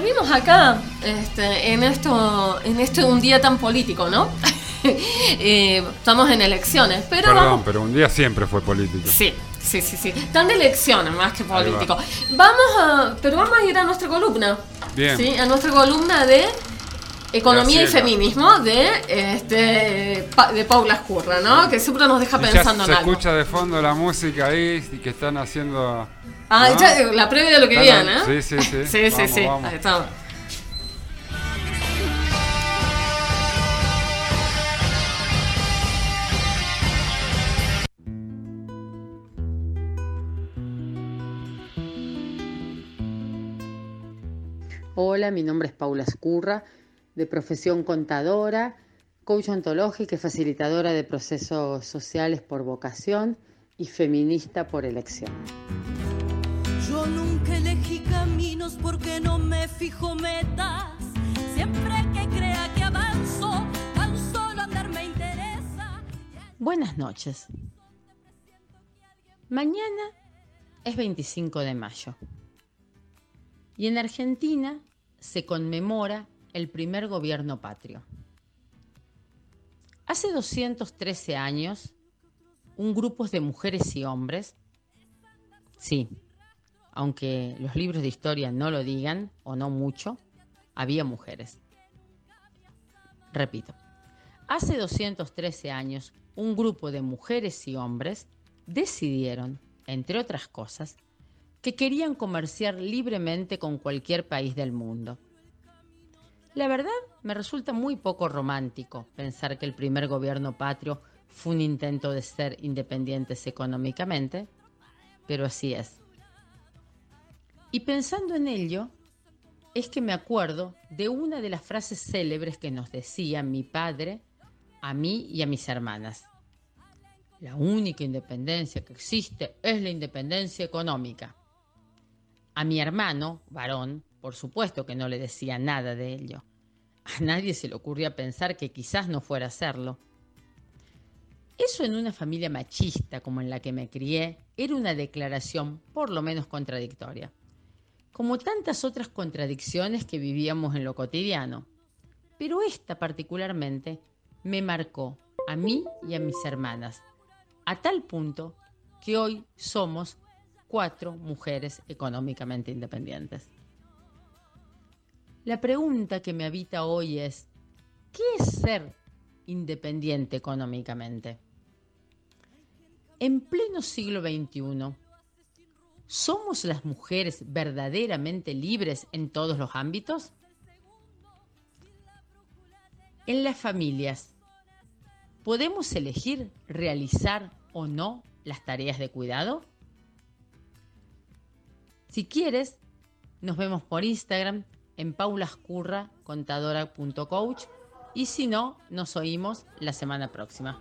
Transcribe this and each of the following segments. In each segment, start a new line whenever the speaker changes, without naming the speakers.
Volvimos acá este, en esto, en este un día tan político, ¿no? Eh, estamos en elecciones, pero
Perdón, pero un día siempre fue político.
Sí, sí, sí, sí. Están de elecciones más que político. Vamos a, pero vamos a ir a nuestra columna.
Bien.
Sí, a nuestra columna de Economía y feminismo de este de Paula Escurra, ¿no? Que siempre nos deja
Y ya
pensando
se
en algo.
escucha de fondo la música ahí y que están haciendo.
Ah,
¿no?
ya, la previa de lo que viene, ¿eh?
Sí, sí, sí.
Sí, sí,
Vamos,
sí.
vamos.
Ahí está.
Hola, mi nombre es Paula Escurra, de profesión contadora, coach ontológica y facilitadora de procesos sociales por vocación y feminista por elección.
Yo nunca elegí caminos porque no me fijo metas. Siempre que crea que avanzo, tan solo andar me interesa.
Buenas noches. Mañana es 25 de mayo y en Argentina se conmemora el primer gobierno patrio. Hace 213 años, un grupo de mujeres y hombres, sí, aunque los libros de historia no lo digan, o no mucho, había mujeres. Repito, hace 213 años, un grupo de mujeres y hombres decidieron, entre otras cosas, que querían comerciar libremente con cualquier país del mundo. La verdad, me resulta muy poco romántico pensar que el primer gobierno patrio fue un intento de ser independientes económicamente, pero así es. Y pensando en ello, es que me acuerdo de una de las frases célebres que nos decía mi padre a mí y a mis hermanas. La única independencia que existe es la independencia económica. A mi hermano, varón, por supuesto que no le decía nada de ello. A nadie se le ocurría pensar que quizás no fuera a hacerlo. Eso en una familia machista como en la que me crié era una declaración por lo menos contradictoria, como tantas otras contradicciones que vivíamos en lo cotidiano. Pero esta particularmente me marcó a mí y a mis hermanas, a tal punto que hoy somos cuatro mujeres económicamente independientes. La pregunta que me habita hoy es, ¿qué es ser independiente económicamente? En pleno siglo XXI, ¿somos las mujeres verdaderamente libres en todos los ámbitos? En las familias, ¿podemos elegir realizar o no las tareas de cuidado? Si quieres, nos vemos por Instagram en paulascurra.contadora.coach y si no, nos oímos la semana próxima.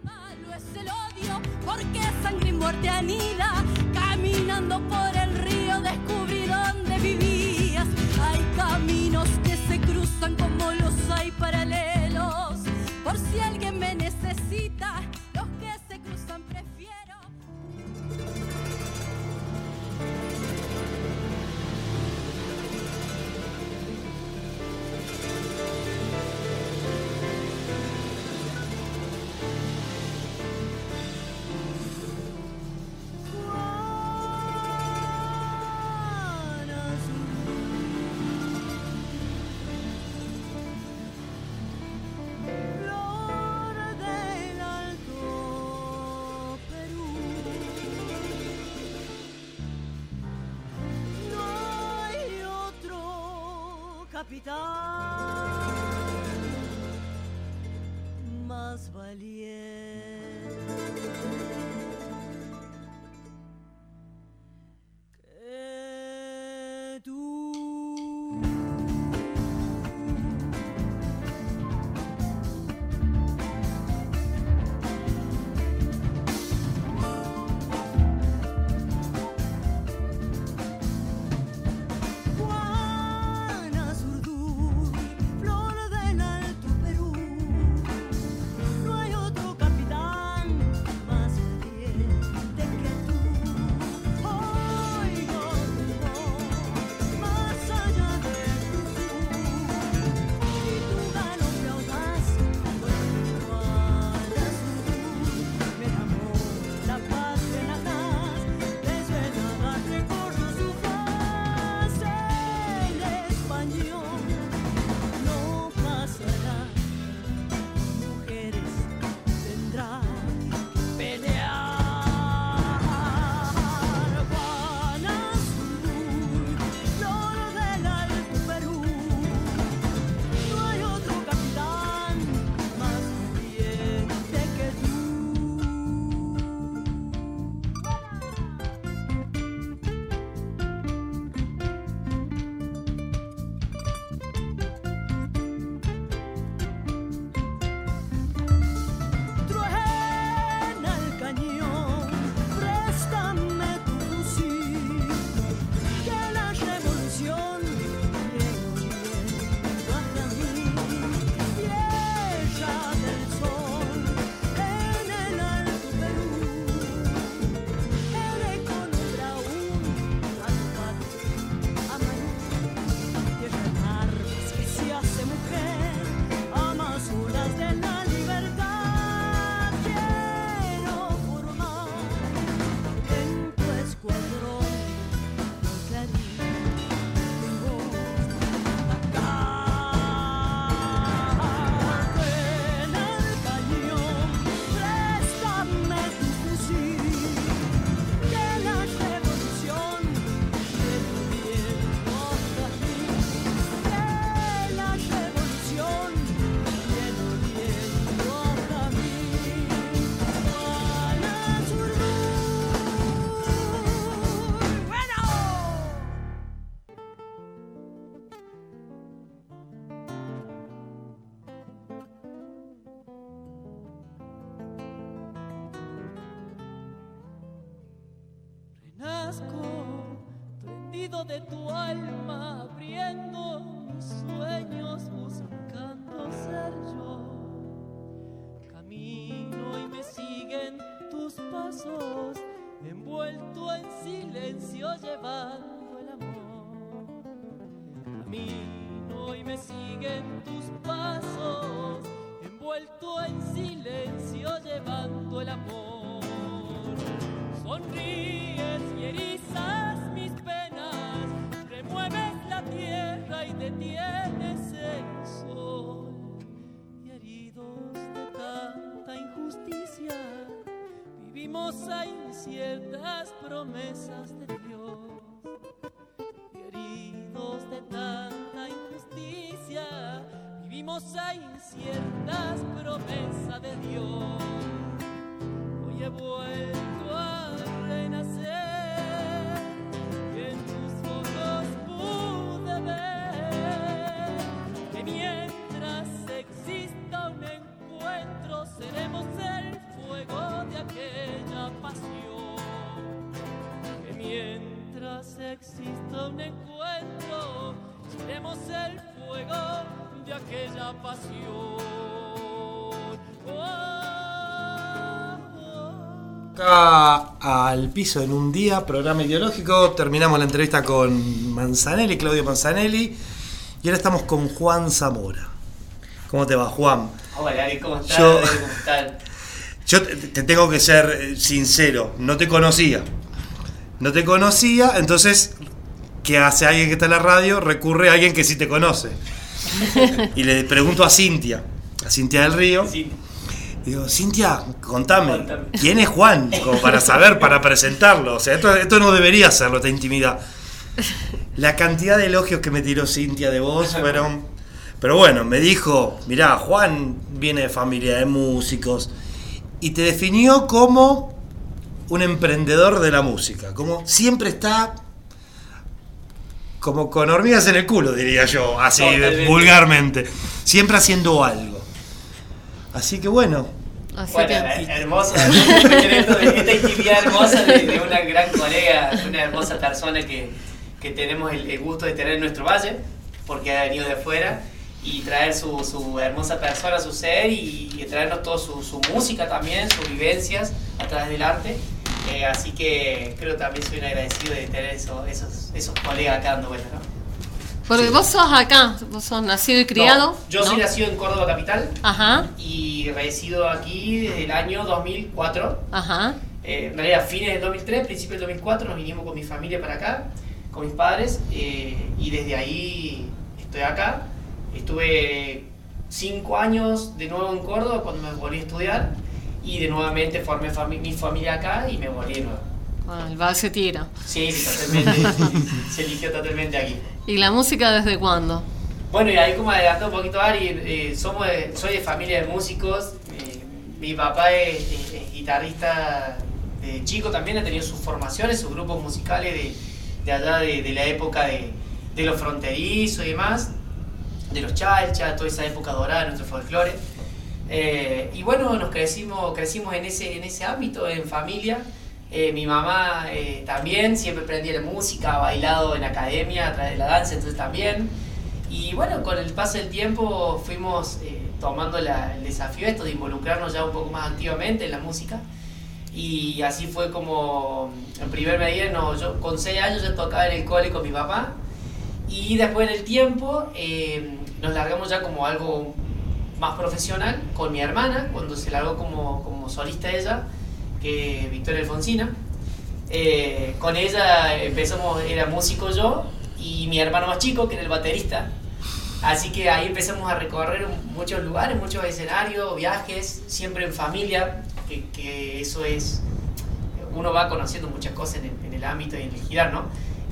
Aquella pasión. Oh,
Acá al piso en un día, programa ideológico. Terminamos la entrevista con Manzanelli, Claudio Manzanelli. Y ahora estamos con Juan Zamora. ¿Cómo te va, Juan?
Hola, ¿cómo estás?
Yo-
¿Cómo están?
Yo te, te tengo que ser eh, sincero, no te conocía. No te conocía, entonces, ¿qué hace alguien que está en la radio? Recurre a alguien que sí te conoce. Y le pregunto a Cintia, a Cintia del Río.
Sí,
Digo, Cintia, contame,
Contame.
¿quién es Juan? Como para saber, para presentarlo. O sea, esto, esto no debería serlo, esta intimidad. La cantidad de elogios que me tiró Cintia de vos fueron... Pero bueno, me dijo, mirá, Juan viene de familia de músicos. Y te definió como un emprendedor de la música. Como siempre está... Como con hormigas en el culo, diría yo, así
Totalmente.
vulgarmente. Siempre haciendo algo. Así que bueno,
Así
bueno,
que.
esta intimidad hermosa de, de una gran colega, una hermosa persona que, que tenemos el, el gusto de tener en nuestro valle, porque ha venido de afuera, y traer su, su hermosa persona, su ser, y, y traernos toda su, su música también, sus vivencias a través del arte. Eh, así que creo que también soy un agradecido de tener eso- esos, esos colegas acá dando vueltas, ¿no?
Porque vos sos acá, vos sos nacido y criado.
No, yo
¿no?
soy nacido en Córdoba Capital,
Ajá,
y resido aquí desde el año 2004.
ajá.
Eh, en realidad, fines del 2003, principios del 2004, nos vinimos con mi familia para acá, con mis padres, eh, y desde ahí estoy acá. Estuve cinco años de nuevo en Córdoba cuando me volví a estudiar, y de nuevamente formé fami- mi familia acá y me volví de nuevo.
Ah, el bar se tira.
Sí, sí, totalmente. se eligió totalmente aquí.
¿Y la música desde cuándo?
Bueno, y ahí como adelantó un poquito Ari, eh, somos de- soy de familia de músicos. eh, mi papá es, es- es guitarrista de chico, también ha tenido sus formaciones, sus grupos musicales de, de allá de, de la época de, de los fronterizos y demás, de los chalchas, toda esa época dorada de nuestro folclore. Eh, y bueno, nos crecimos, crecimos en ese, en ese ámbito, en familia. Eh, mi mamá eh, también siempre prendía la música, ha bailado en academia a través de la danza, entonces también. Y bueno, con el paso del tiempo fuimos eh, tomando la- el desafío esto de involucrarnos ya un poco más activamente en la música. Y así fue como, en primer medida, no, yo con 6 años ya tocaba en el cole con mi papá. Y después en el tiempo eh, nos largamos ya como algo más profesional con mi hermana, cuando se largó como, como solista ella, que Victoria Alfonsina. Eh, con ella empezamos, era músico yo y mi hermano más chico, que era el baterista. Así que ahí empezamos a recorrer muchos lugares, muchos escenarios, viajes, siempre en familia, que, eso es, uno va conociendo muchas cosas en el, ámbito y en el girar, ¿no?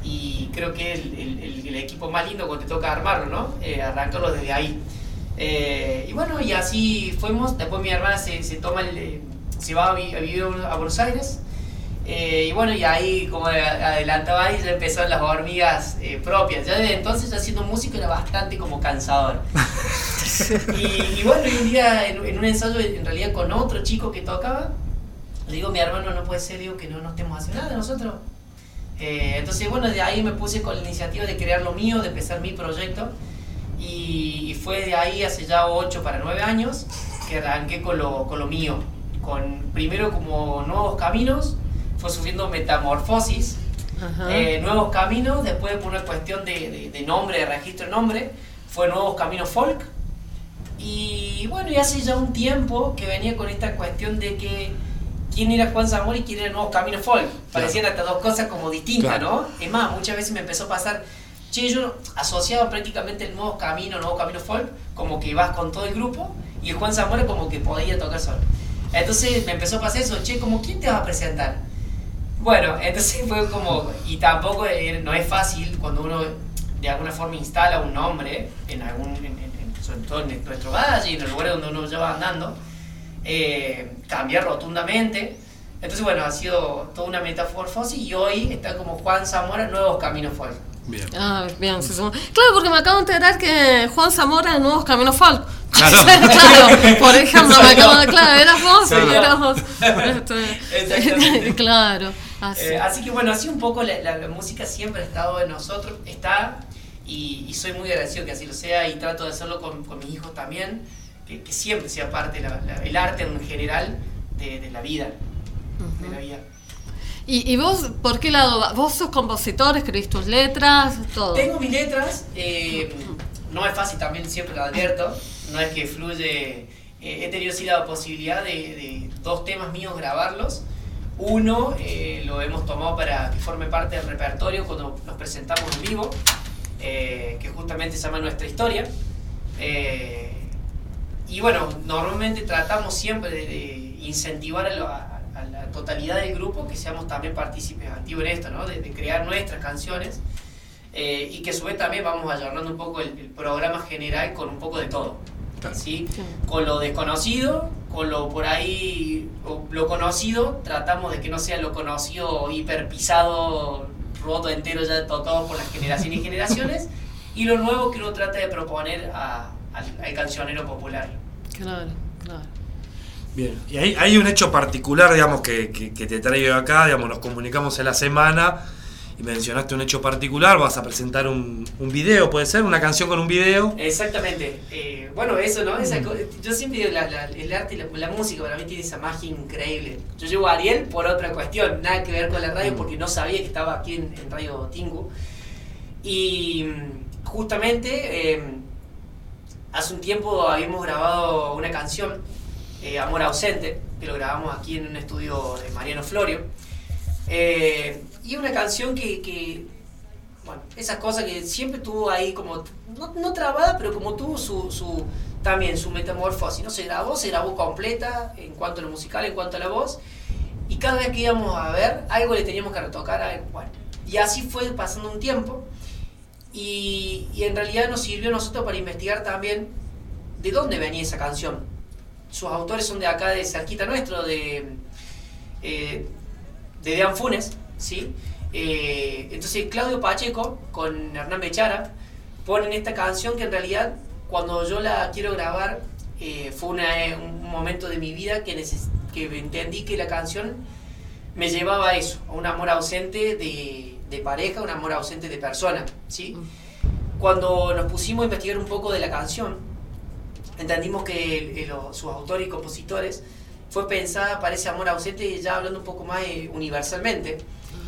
Y creo que el- el equipo más lindo cuando te toca armarlo, ¿no? Eh, arrancarlo desde ahí. Eh, y bueno, y así fuimos. Después mi hermana se, se toma el, eh, se va a, vi- a vivir a Buenos Aires. Eh, y bueno, y ahí, como adelantaba ahí, ya empezaron las hormigas eh, propias. Ya desde entonces, ya siendo músico, era bastante como cansador. y, y bueno, y un día en, en un ensayo, en realidad con otro chico que tocaba, le digo mi hermano, no puede ser, digo, que no, no estemos haciendo nada nosotros. Eh, entonces, bueno, de ahí me puse con la iniciativa de crear lo mío, de empezar mi proyecto. Y, y fue de ahí hace ya 8 para 9 años que arranqué con lo, con lo mío. Con, primero como nuevos caminos, fue sufriendo metamorfosis, eh, nuevos caminos, después por una cuestión de, de- de nombre, de registro de nombre, fue nuevos caminos folk. Y bueno, y hace ya un tiempo que venía con esta cuestión de que quién era Juan Zamora y quién era Nuevos Caminos Folk. Parecían hasta dos cosas como distintas,
Claro.
¿no? Es más, muchas veces me empezó a pasar, che, yo asociaba prácticamente el Nuevos Caminos, Nuevos Caminos Folk, como que vas con todo el grupo, y el Juan Zamora como que podía tocar solo. Entonces me empezó a pasar eso, che, como quién te vas a presentar. Bueno, entonces fue como, y tampoco no es fácil cuando uno de alguna forma instala un nombre en algún, en, en- sobre todo en nuestro valle y en el lugar donde uno lleva andando, eh, cambiar rotundamente. Entonces, bueno, ha sido toda una metamorfosis y hoy está como Juan Zamora, Nuevos Caminos Folk.
Bien.
Ah, bien, se suma. Claro, porque me acabo de enterar que Juan Zamora de Nuevos Caminos Folk.
Claro.
claro, por ejemplo, me acabo de. Claro, eras vos,
Claro.
eras vos. Este, claro. Así.
Eh, así que bueno, así un poco la, la- la música siempre ha estado en nosotros, está, y, y soy muy agradecido que así lo sea, y trato de hacerlo con, con mis hijos también, que, que siempre sea parte, la- la- el arte en general, de, de la vida. De la vida.
¿Y, ¿Y vos, por qué lado? vas? ¿Vos sos compositor, escribís tus letras, todo?
Tengo mis letras, eh, no es fácil también, siempre lo advierto, no es que fluye, eh, he tenido sí la posibilidad de, dos temas míos grabarlos. Uno eh, lo hemos tomado para que forme parte del repertorio cuando nos presentamos en vivo, que justamente se llama Nuestra Historia. Y bueno, normalmente tratamos siempre de, de incentivar a, lo- a- a la totalidad del grupo que seamos también partícipes activos en esto, ¿no? de, de crear nuestras canciones eh, y que a su vez también vamos ayornando un poco el, el programa general con un poco de todo. ¿sí?
Sí.
Con lo desconocido, con lo por ahí, lo conocido, tratamos de que no sea lo conocido hiper pisado, roto entero, ya tocado por las generaciones y generaciones, y lo nuevo que uno trata de proponer a- al, al cancionero popular.
Claro, claro.
Bien, y hay, hay un hecho particular, digamos, que, que- que te traigo acá, digamos, nos comunicamos en la semana y mencionaste un hecho particular, vas a presentar un, un video, ¿puede ser? ¿Una canción con un video?
Exactamente. Eh, bueno, eso, ¿no? Esa co- yo siempre digo, la- la- el arte y la, la música para mí tiene esa magia increíble. Yo llevo a Ariel por otra cuestión, nada que ver con la radio, porque no sabía que estaba aquí en, en Radio Tingu. Y mm, justamente eh, hace un tiempo habíamos grabado una canción, eh, Amor Ausente, que lo grabamos aquí en un estudio de Mariano Florio. Eh, y una canción que, que, bueno, esas cosas que siempre tuvo ahí como, no, no trabada, pero como tuvo su, su, también su metamorfosis, ¿no? Se grabó, se grabó completa en cuanto a lo musical, en cuanto a la voz, y cada vez que íbamos a ver, algo le teníamos que retocar, algo, bueno. Y así fue pasando un tiempo, y, y en realidad nos sirvió a nosotros para investigar también de dónde venía esa canción. Sus autores son de acá, de cerquita nuestro, de, eh, de Dean Funes, ¿sí? Eh, entonces Claudio Pacheco con Hernán Bechara ponen esta canción que en realidad cuando yo la quiero grabar eh, fue una- un momento de mi vida que, que entendí que la canción me llevaba a eso, a un amor ausente de, de pareja, un amor ausente de persona, ¿sí? Cuando nos pusimos a investigar un poco de la canción, entendimos que el- los- sus autores y compositores fue pensada para ese amor ausente ya hablando un poco más eh, universalmente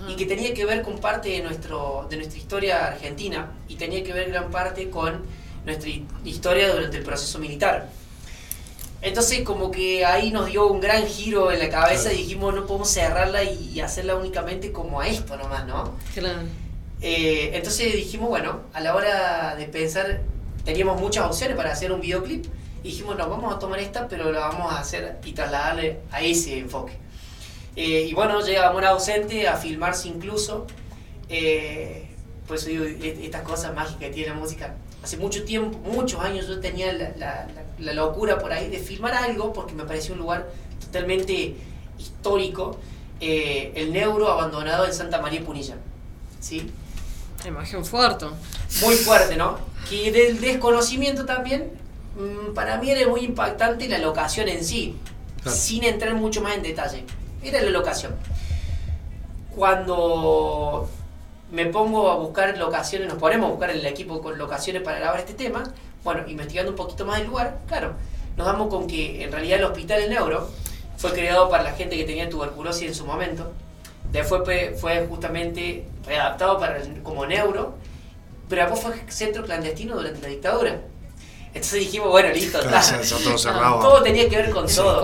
y que tenía que ver con parte de, nuestro, de nuestra historia argentina y tenía que ver gran parte con nuestra hi- historia durante el proceso militar. Entonces como que ahí nos dio un gran giro en la cabeza y dijimos no podemos cerrarla y, y hacerla únicamente como a esto nomás, ¿no?
Claro.
Eh, entonces dijimos, bueno, a la hora de pensar, teníamos muchas opciones para hacer un videoclip. Y dijimos, no, vamos a tomar esta, pero la vamos a hacer y trasladarle a ese enfoque. Eh, y bueno, llega Amor Ausente a filmarse incluso. Eh, por eso digo, e- estas cosas mágicas que tiene la música. Hace mucho tiempo, muchos años, yo tenía la, la- la- locura por ahí de filmar algo porque me pareció un lugar totalmente histórico. eh, el Neuro abandonado en Santa María Punilla. ¿Sí?
Imagen fuerte.
muy fuerte, ¿no? Que del desconocimiento también, para mí era muy impactante la locación en sí,
Claro.
sin entrar mucho más en detalle. Era la locación. Cuando me pongo a buscar locaciones, nos ponemos a buscar el equipo con locaciones para grabar este tema. Bueno, investigando un poquito más el lugar, claro, nos damos con que en realidad el hospital El Neuro fue creado para la gente que tenía tuberculosis en su momento. Después fue, justamente readaptado para como neuro, pero después fue centro clandestino durante la dictadura. Entonces dijimos, bueno, listo,
Claro,
está.
se- todo cerrado.
Todo tenía que ver con todo.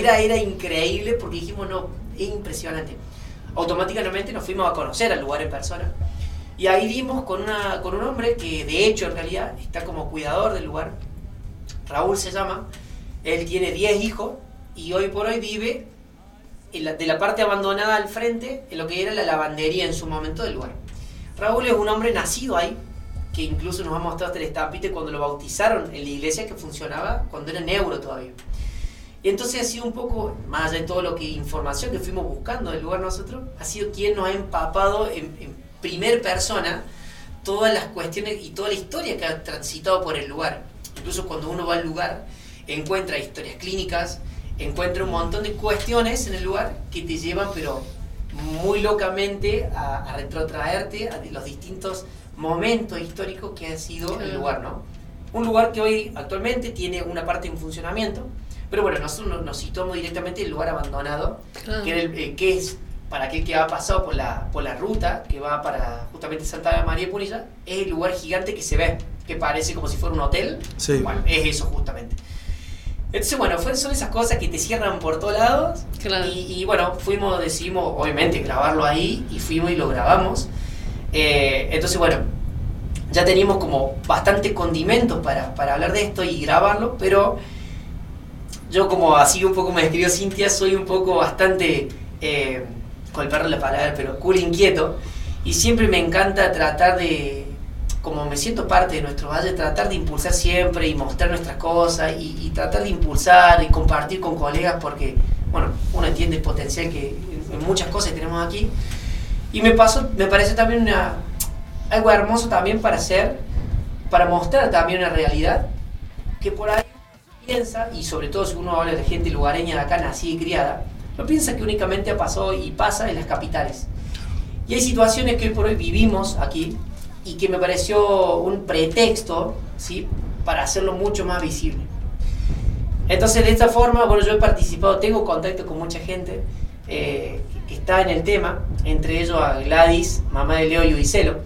Era, era increíble porque dijimos, no, es impresionante. Automáticamente nos fuimos a conocer al lugar en persona. Y ahí dimos con, una, con un hombre que de hecho en realidad está como cuidador del lugar. Raúl se llama. Él tiene 10 hijos y hoy por hoy vive en la- de la parte abandonada al frente, en lo que era la lavandería en su momento del lugar. Raúl es un hombre nacido ahí, que incluso nos ha mostrado hasta el estampite cuando lo bautizaron en la iglesia que funcionaba cuando era neuro todavía. Y entonces ha sido un poco, más allá de todo lo que información que fuimos buscando del lugar nosotros, ha sido quien nos ha empapado en, en primer persona todas las cuestiones y toda la historia que ha transitado por el lugar. Incluso cuando uno va al lugar, encuentra historias clínicas, encuentra un montón de cuestiones en el lugar que te llevan, pero muy locamente, a, a retrotraerte a los distintos momentos históricos que ha sido el lugar, ¿no? Un lugar que hoy actualmente tiene una parte en funcionamiento, pero bueno, nosotros nos, situamos directamente en el lugar abandonado,
Claro.
que, era el- eh, que es para aquel que ha pasado por la, por la ruta que va para justamente Santa María de Punilla, es el lugar gigante que se ve, que parece como si fuera un hotel.
Sí.
Bueno, es eso justamente. Entonces, bueno, son esas cosas que te cierran por todos lados.
Claro.
Y, y, bueno, fuimos, decidimos obviamente grabarlo ahí y fuimos y lo grabamos. Eh, entonces, bueno, ya teníamos como bastante condimentos para, para hablar de esto y grabarlo, pero yo como así un poco me describió Cintia, soy un poco bastante, eh, la palabra, pero cool inquieto. Y siempre me encanta tratar de, como me siento parte de nuestro valle, tratar de impulsar siempre y mostrar nuestras cosas y, y tratar de impulsar y compartir con colegas porque, bueno, uno entiende el potencial que en- muchas cosas tenemos aquí. Y me pasó, me parece también una, algo hermoso también para hacer, para mostrar también una realidad que por ahí piensa, y sobre todo si uno habla de gente lugareña de acá, nacida y criada, no piensa que únicamente ha pasado y pasa en las capitales. Y hay situaciones que hoy por hoy vivimos aquí y que me pareció un pretexto ¿sí? para hacerlo mucho más visible. Entonces, de esta forma, bueno, yo he participado, tengo contacto con mucha gente eh, que está en el tema, entre ellos a Gladys, mamá de Leo y Udicelo.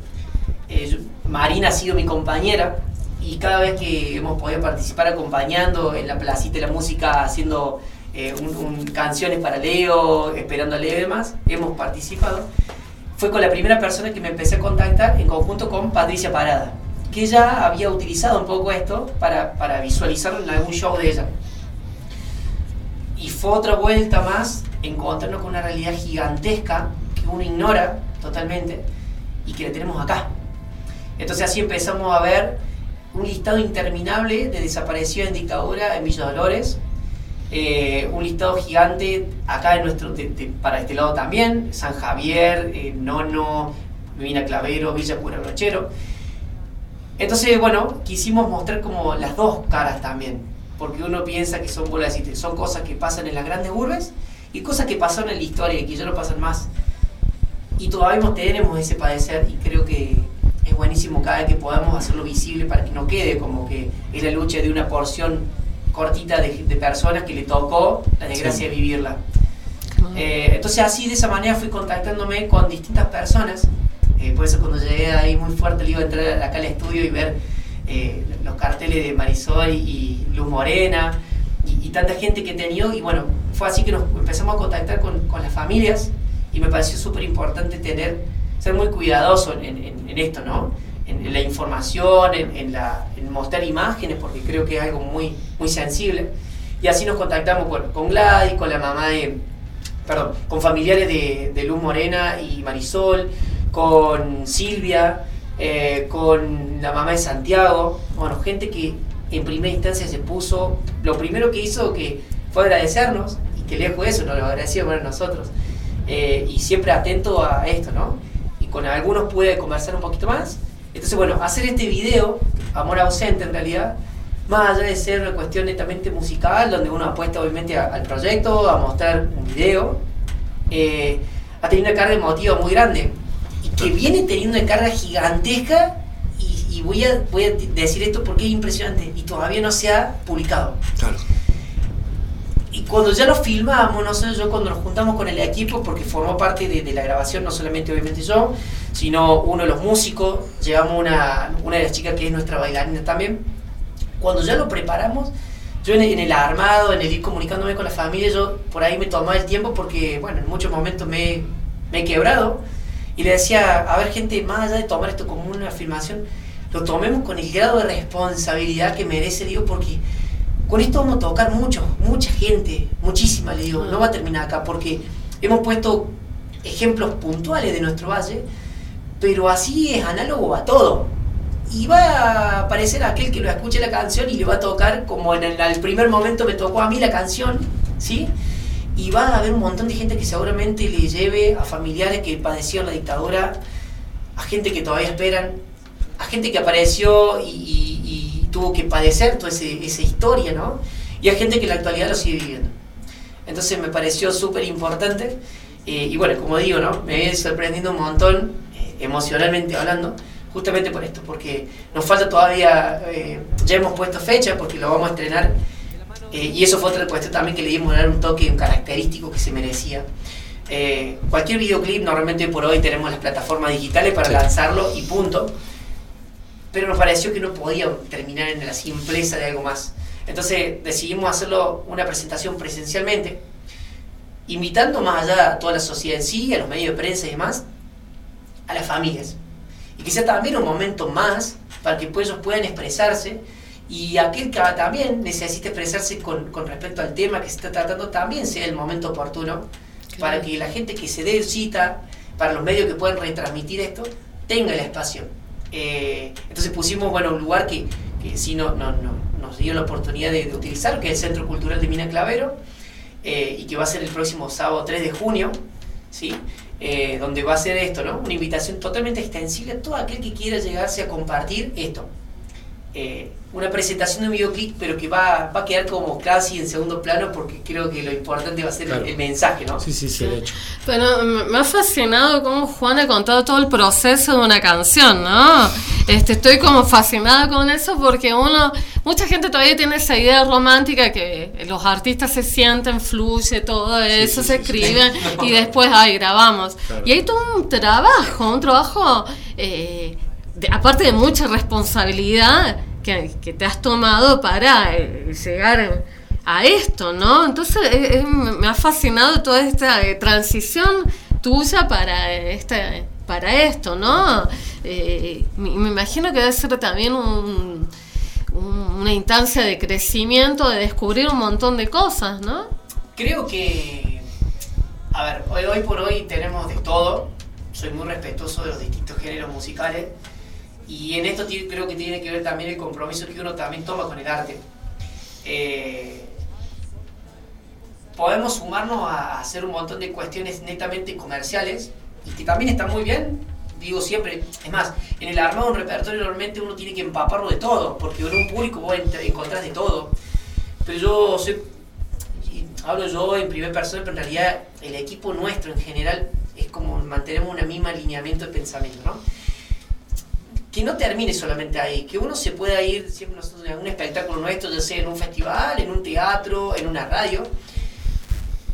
Eh, Marina ha sido mi compañera y cada vez que hemos podido participar acompañando en la placita de la música, haciendo eh, canciones para Leo, esperando a Leo y demás, hemos participado. Fue con la primera persona que me empecé a contactar en conjunto con Patricia Parada, que ella había utilizado un poco esto para, para visualizarlo en algún show de ella. Y fue otra vuelta más encontrarnos con una realidad gigantesca que uno ignora totalmente y que la tenemos acá. Entonces así empezamos a ver un listado interminable de desaparecidos en dictadura en Villa Dolores, eh, un listado gigante acá en nuestro, para este lado también, San Javier, eh, Nono, Mina Clavero, Villa Cura Brochero. Entonces, bueno, quisimos mostrar como las dos caras también, porque uno piensa que son bolas de son cosas que pasan en las grandes urbes y cosas que pasaron en la historia y que ya no pasan más. Y todavía tenemos ese padecer y creo que es buenísimo cada vez que podamos hacerlo visible para que no quede como que es la lucha de una porción cortita de, de personas que le tocó la desgracia de vivirla. Eh, entonces así de esa manera fui contactándome con distintas personas. Eh, por eso cuando llegué ahí muy fuerte le iba a entrar acá al estudio y ver eh, los carteles de Marisol y, Luz Morena y, tanta gente que he tenido. Y bueno, fue así que nos empezamos a contactar con, con las familias y me pareció súper importante tener, ser muy cuidadoso en, esto, ¿no? En, en la información, en, la, mostrar imágenes, porque creo que es algo muy, muy sensible. Y así nos contactamos con, con Gladys, con la mamá de, perdón, con familiares de Luz Morena y Marisol, con Silvia, eh, con la mamá de Santiago, bueno, gente que en primera instancia se puso, lo primero que hizo que fue agradecernos, y que lejos de eso, nos lo agradecía para nosotros, eh, y siempre atento a esto, ¿no? Y con algunos pude conversar un poquito más. Entonces, bueno, hacer este video, Amor ausente en realidad, más allá de ser una cuestión netamente musical, donde uno apuesta obviamente al proyecto, a mostrar un video, eh, ha tenido una carga emotiva muy grande. Y que viene teniendo una carga gigantesca y, y voy, a, voy a decir esto porque es impresionante y todavía no se ha publicado.
Claro.
Y cuando ya lo filmamos, no sé, yo cuando nos juntamos con el equipo, porque formó parte de, de la grabación, no solamente obviamente yo, sino uno de los músicos, llevamos una, una de las chicas que es nuestra bailarina también. Cuando ya lo preparamos, yo en, el armado, en el ir comunicándome con la familia, yo por ahí me tomaba el tiempo porque, bueno, en muchos momentos me, me he quebrado y le decía, a ver gente, más allá de tomar esto como una filmación, lo tomemos con el grado de responsabilidad que merece, digo, porque con esto vamos a tocar mucho, mucha gente, muchísima, le digo, no va a terminar acá, porque hemos puesto ejemplos puntuales de nuestro valle, pero así es análogo a todo. Y va a aparecer aquel que lo escuche la canción y le va a tocar, como en el, primer momento me tocó a mí la canción, ¿sí? Y va a haber un montón de gente que seguramente le lleve a familiares que padecieron la dictadura, a gente que todavía esperan, a gente que apareció y, tuvo que padecer toda esa historia, ¿no? Y a gente que en la actualidad lo sigue viviendo. Entonces me pareció súper importante. eh, y bueno, como digo, ¿no? Me viene sorprendiendo un montón, eh, emocionalmente hablando, justamente por esto, porque nos falta todavía, eh, ya hemos puesto fecha porque lo vamos a estrenar. Eh, y eso fue otra cuestión también que le dimos dar un toque un característico que se merecía. Eh, cualquier videoclip, normalmente por hoy tenemos las plataformas digitales para
Sí.
lanzarlo y punto. Pero nos pareció que no podía terminar en la simpleza de algo más. Entonces decidimos hacerlo una presentación presencialmente, invitando más allá a toda la sociedad en sí, a los medios de prensa y demás, a las familias. Y sea también un momento más para que pues, ellos puedan expresarse y aquel que también necesite expresarse con, con respecto al tema que se está tratando también sea el momento oportuno para que la gente que se dé cita, para los medios que puedan retransmitir esto, tenga el espacio. Eh, entonces pusimos bueno, un lugar que, que sí no, no, no, nos dio la oportunidad de, de utilizar, que es el Centro Cultural de Mina Clavero, eh, y que va a ser el próximo sábado 3 de junio, ¿sí? Eh, donde va a ser esto, ¿no? Una invitación totalmente extensible a todo aquel que quiera llegarse a compartir esto. Una presentación de un videoclip, pero que va, va a quedar como casi en segundo plano porque creo que lo importante va a ser el-
Claro.
el, mensaje, ¿no?
Sí, sí, sí, el hecho.
Pero me ha fascinado cómo Juan ha contado todo el proceso de una canción, ¿no? Este, estoy como fascinada con eso porque uno, mucha gente todavía tiene esa idea romántica que los artistas se sienten, fluye todo eso,
sí,
se
sí, sí.
escriben y después, ay, grabamos.
Claro.
Y hay todo un trabajo, un trabajo, eh, de- aparte de mucha responsabilidad que, te has tomado para eh, llegar a esto, ¿no? Entonces me ha fascinado toda esta eh, transición tuya para esta, para esto, ¿no? Eh, me, imagino que debe ser también un- una instancia de crecimiento, de descubrir un montón de cosas, ¿no?
Creo que, a ver, hoy, hoy por hoy tenemos de todo. Soy muy respetuoso de los distintos géneros musicales. Y en esto ti- creo que tiene que ver también el compromiso que uno también toma con el arte. Eh, podemos sumarnos a hacer un montón de cuestiones netamente comerciales y que también están muy bien. Digo siempre, es más, en el armado de un repertorio normalmente uno tiene que empaparlo de todo, porque en un público vos encontrás de todo. Pero yo soy hablo yo en primera persona, pero en realidad el equipo nuestro en general es como mantenemos una misma alineamiento de pensamiento, ¿no? Que no termine solamente ahí, que uno se pueda ir siempre nosotros en un espectáculo nuestro, ya sea en un festival, en un teatro, en una radio,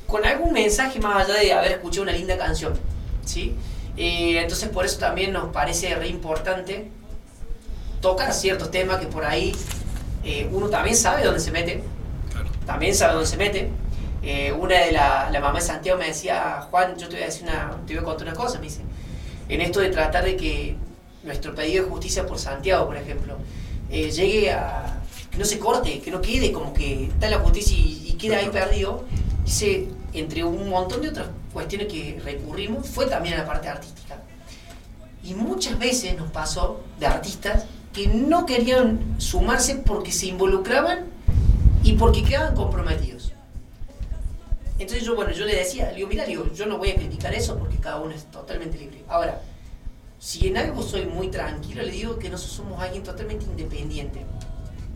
con algún mensaje más allá de haber escuchado una linda canción, ¿sí? Eh, entonces por eso también nos parece re importante tocar ciertos temas que por ahí eh, uno también sabe dónde se mete, también sabe dónde se mete. Eh, una de la, la mamá de Santiago me decía, Juan, yo te voy a decir una, te voy a contar una cosa, me dice, en esto de tratar de que nuestro pedido de justicia por Santiago, por ejemplo, eh, llegue a que no se corte, que no quede como que está la justicia y, y queda ahí perdido, dice, entre un montón de otras cuestiones que recurrimos, fue también a la parte artística. Y muchas veces nos pasó de artistas que no querían sumarse porque se involucraban y porque quedaban comprometidos. Entonces yo, bueno, yo le decía, le digo, mira, digo, yo no voy a criticar eso porque cada uno es totalmente libre. Ahora, si en algo soy muy tranquilo, le digo que nosotros somos alguien totalmente independiente.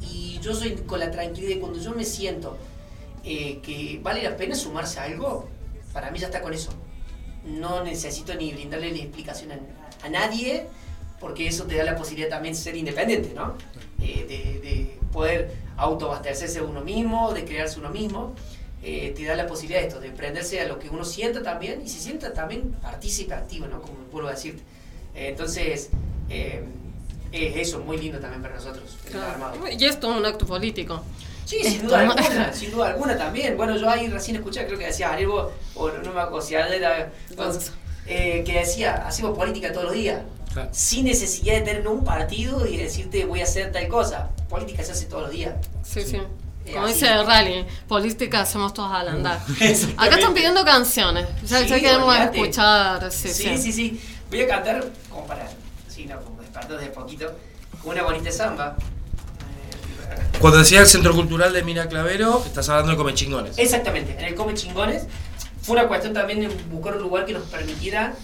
Y yo soy con la tranquilidad de cuando yo me siento eh, que vale la pena sumarse a algo, para mí ya está con eso. No necesito ni brindarle la explicación a,
a nadie, porque eso te da la posibilidad también de ser independiente, ¿no? Eh, de, de poder autoabastecerse uno mismo, de crearse uno mismo. Eh, te da la posibilidad de esto, de prenderse a lo que uno sienta también y se sienta también partícipe activo, ¿no? Como vuelvo a decirte. Entonces, eh, es eso muy lindo también para nosotros, el armado.
Y esto es un acto político.
Sí, sin
Esto,
duda alguna, sin duda alguna también. Bueno, yo ahí recién escuché, creo que decía Ariel, vos, o no me acuerdo si era,
Vos.
eh, que decía, hacemos política todos los días,
Claro.
sin necesidad de tener un partido y decirte voy a hacer tal cosa. Política se hace todos los días.
Sí, sí.
Eh,
Como
así.
dice Rally, política hacemos todos al andar. Acá están pidiendo canciones. Ya,
Sí,
ya queremos escuchar. Sí,
Sí,
sí.
sí, sí, Voy a cantar como para, sí, no, como despertar de poquito, con una bonita samba.
Cuando decía el Centro Cultural de Mina Clavero, estás hablando de Comechingones.
Exactamente, en el Come Chingones fue una cuestión también de buscar un lugar que nos permitiera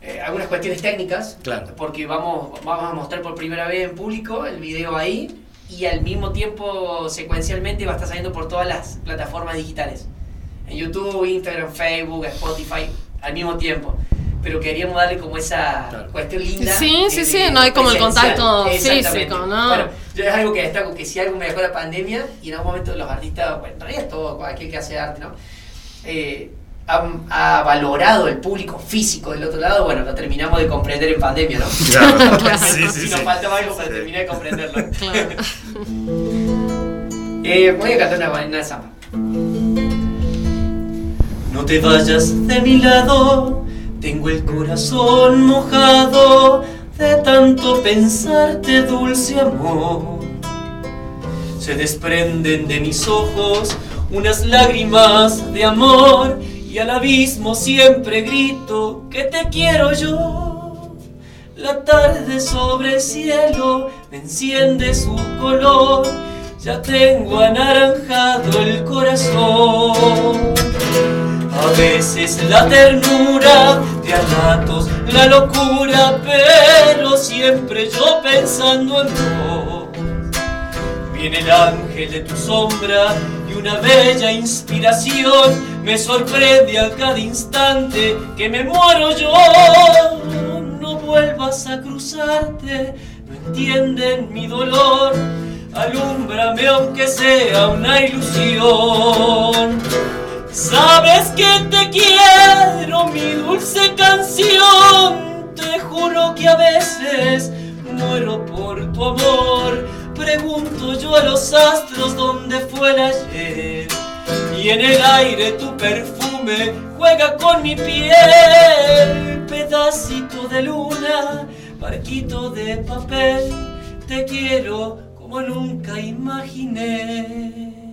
eh, algunas cuestiones técnicas,
Claro.
porque vamos, vamos a mostrar por primera vez en público el video ahí y al mismo tiempo secuencialmente va a estar saliendo por todas las plataformas digitales, en YouTube, Instagram, Facebook, Spotify, al mismo tiempo. Pero queríamos darle como esa
Claro.
cuestión linda.
Sí, sí, sí, no hay como el contacto físico, ¿no?
Bueno, yo es algo que destaco, que si algo me dejó la pandemia, y en algún momento los artistas, bueno, en realidad todo, cualquier que hace arte, ¿no? Eh, han- ha, valorado el público físico del otro lado, bueno, lo terminamos de comprender en pandemia, ¿no?
Claro.
Claro.
sí, sí,
si
sí.
nos faltaba algo para
Sí.
terminar de comprenderlo.
Claro.
Eh, voy a cantar una, una samba. No te vayas de mi lado, tengo el corazón mojado de tanto pensarte, dulce amor. Se desprenden de mis ojos unas lágrimas de amor y al abismo siempre grito que te quiero yo. La tarde sobre el cielo me enciende su color, ya tengo anaranjado el corazón. A veces la ternura, de a ratos la locura, pero siempre yo pensando en vos. Viene el ángel de tu sombra y una bella inspiración me sorprende a cada instante que me muero yo. No vuelvas a cruzarte, no entienden mi dolor. Alúmbrame aunque sea una ilusión. Sabes que te quiero, mi dulce canción. Te juro que a veces muero por tu amor. Pregunto yo a los astros dónde fue el ayer. Y en el aire tu perfume juega con mi piel. Pedacito de luna, barquito de papel. Te quiero como nunca imaginé.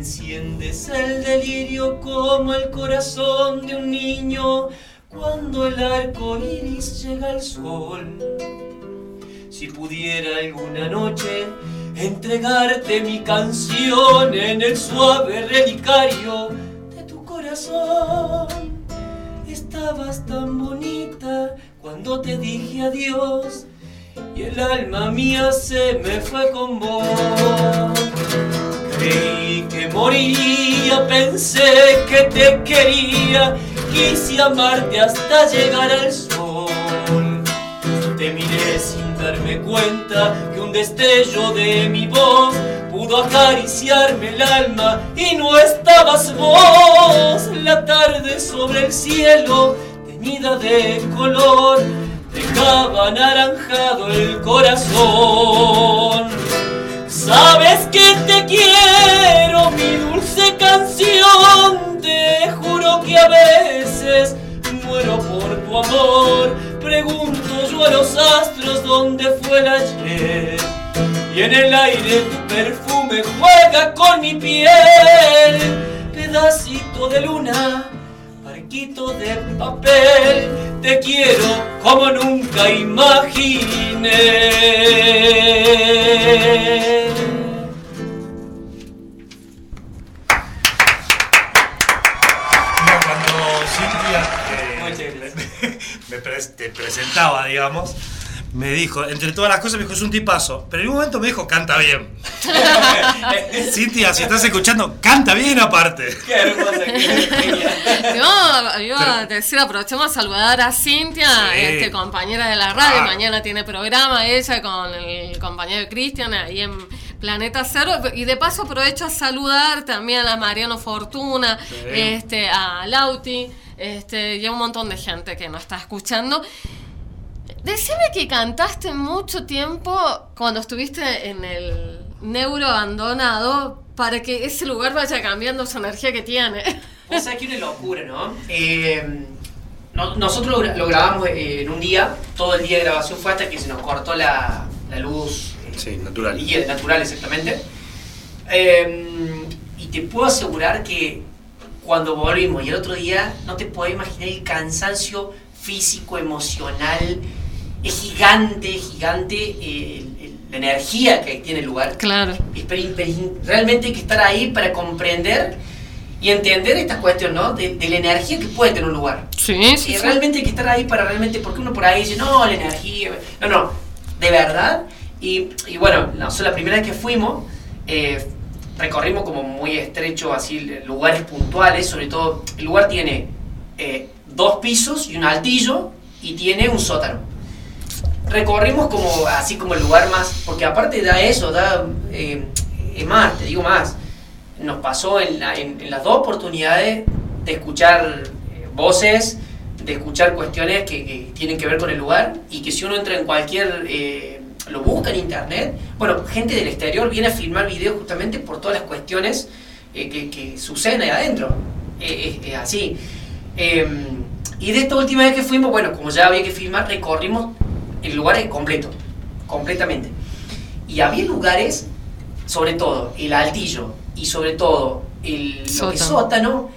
Enciendes el delirio como el corazón de un niño cuando el arco iris llega al sol. Si pudiera alguna noche entregarte mi canción en el suave relicario de tu corazón, estabas tan bonita cuando te dije adiós y el alma mía se me fue con vos. Creí que moriría, pensé que te quería, quise amarte hasta llegar al sol. Te miré sin darme cuenta que un destello de mi voz pudo acariciarme el alma y no estabas vos. La tarde sobre el cielo, teñida de color, dejaba anaranjado el corazón. Sabes que te quiero, mi dulce canción. Te juro que a veces muero por tu amor. Pregunto yo a los astros dónde fue el ayer. Y en el aire tu perfume juega con mi piel. Pedacito de luna, barquito de papel. Te quiero como nunca imaginé.
Pre- te presentaba, digamos, me dijo, entre todas las cosas, me dijo, es un tipazo. Pero en un momento me dijo, canta bien. Cintia, si estás escuchando, canta bien aparte.
Qué hermosa, qué genial.
Yo iba a decir, aprovechemos a saludar a Cintia,
Sí.
este, compañera de la radio.
Ah.
Mañana tiene programa ella con el compañero Cristian ahí en Planeta Cero. Y de paso aprovecho a saludar también a Mariano Fortuna, este, a Lauti, este, y a un montón de gente que nos está escuchando. Decime que cantaste mucho tiempo cuando estuviste en el neuro abandonado para que ese lugar vaya cambiando esa energía que tiene.
O sea, que una locura, ¿no? Eh, no- nosotros lo, gra- lo grabamos eh, en un día, todo el día de grabación fue hasta que se nos cortó la, la luz. eh,
Sí, natural.
Y el natural, exactamente. Eh, y te puedo asegurar que cuando volvimos y el otro día, no te puedo imaginar el cansancio físico, emocional. Es gigante, gigante eh, el- el- la energía que tiene el lugar.
Claro.
Es realmente hay que estar ahí para comprender y entender esta cuestión, ¿no? De, de la energía que puede tener un lugar.
Sí, sí,
Y
sí.
realmente hay que estar ahí para realmente, porque uno por ahí dice, no, la energía, no, no, de verdad. Y, y bueno, no, so, la primera vez que fuimos, eh, recorrimos como muy estrecho, así, lugares puntuales, sobre todo, el lugar tiene eh, dos pisos y un altillo y tiene un sótano. Recorrimos como, así como el lugar más, porque aparte da eso, da, eh, es más, te digo más, nos pasó en, la- las dos oportunidades de escuchar eh, voces, de escuchar cuestiones que, tienen que ver con el lugar y que si uno entra en cualquier, lo busca en internet, bueno, gente del exterior viene a filmar videos justamente por todas las cuestiones eh, que, que suceden ahí adentro. Eh, así. Eh, y de esta última vez que fuimos, bueno, como ya había que filmar, recorrimos el lugar completo, completamente. Y había lugares, sobre todo el altillo y sobre todo el lo que es
Sótano.
sótano,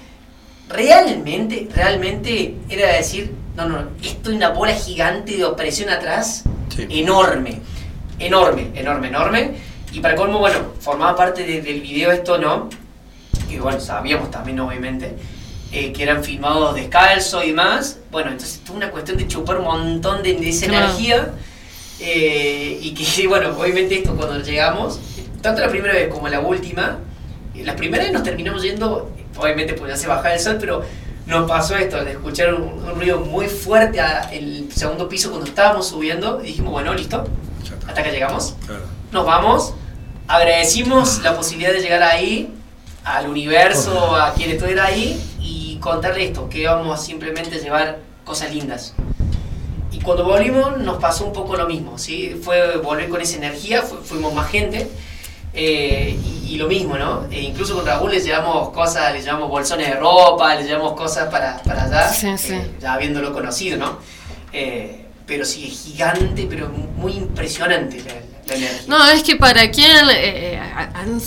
realmente, realmente era decir, no, no, esto es una bola gigante de opresión atrás,
Sí.
enorme, enorme, enorme, enorme. Y para colmo, bueno, formaba parte de- del video esto, ¿no? Que bueno, sabíamos también, obviamente, eh, que eran filmados descalzo y demás. Bueno, entonces tuvo una cuestión de chupar un montón de, de esa energía. eh, y que, bueno, obviamente esto cuando llegamos, tanto la primera vez como la última, eh, la primera vez nos terminamos yendo, obviamente pues ya se bajaba el sol, pero nos pasó esto, de escuchar un, un ruido muy fuerte a- en el segundo piso cuando estábamos subiendo, y dijimos, bueno, listo. Hasta acá llegamos
Claro.
nos vamos, agradecimos la posibilidad de llegar ahí, al universo, a quien estuviera ahí, y contarle esto, que vamos a simplemente llevar cosas lindas. Y cuando volvimos nos pasó un poco lo mismo, ¿sí? Fue volver con esa energía, fu- fuimos más gente, eh, y, y lo mismo, ¿no? E incluso con Raúl le llevamos cosas, le llevamos bolsones de ropa, le llevamos cosas para, para allá,
Sí, sí.
eh, ya habiéndolo conocido, ¿no? Eh, pero sí, es gigante, pero muy impresionante la, la energía.
No, es que para quien eh, han-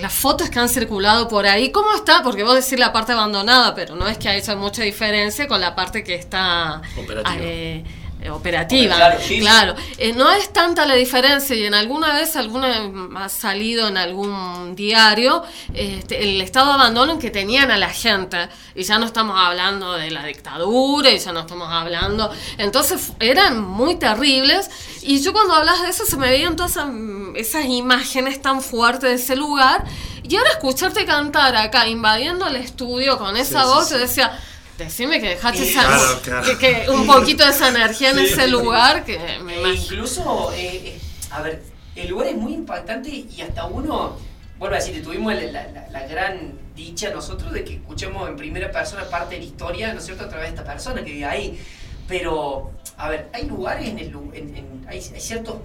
las fotos que han circulado por ahí, ¿cómo está? Porque vos decís la parte abandonada, pero no es que haya mucha diferencia con la parte que está
Operativa.
eh, eh, operativa.
Claro.
Eh, no es tanta la diferencia y en alguna vez alguna ha salido en algún diario este, el estado de abandono en que tenían a la gente y ya no estamos hablando de la dictadura y ya no estamos hablando entonces eran muy terribles y yo cuando hablas de eso se me veían todas esas, esas imágenes tan fuertes de ese lugar y ahora escucharte cantar acá invadiendo el estudio con esa
sí,
voz
sí.
yo decía Decime que dejaste esa,
claro, claro.
Que, que un poquito de esa energía en
Sí.
ese lugar que me
E incluso, eh, eh, a ver, el lugar es muy impactante y hasta uno, vuelvo a decir, tuvimos la, la- gran dicha nosotros de que escuchemos en primera persona parte de la historia, ¿no es cierto?, a través de esta persona que vive ahí. Pero, a ver, hay lugares en el en- en- hay, hay ciertos,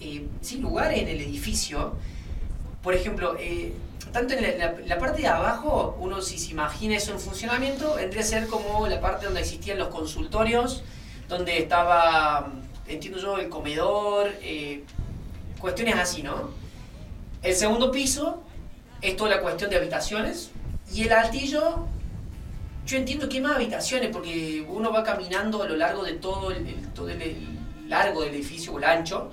eh, sí, lugares en el edificio, por ejemplo, eh, tanto en la, parte de abajo, uno si se imagina eso en funcionamiento, vendría a ser como la parte donde existían los consultorios, donde estaba, entiendo yo, el comedor, eh, cuestiones así, ¿no? El segundo piso es toda la cuestión de habitaciones y el altillo, yo entiendo que hay más habitaciones porque uno va caminando a lo largo de todo el largo del edificio o el ancho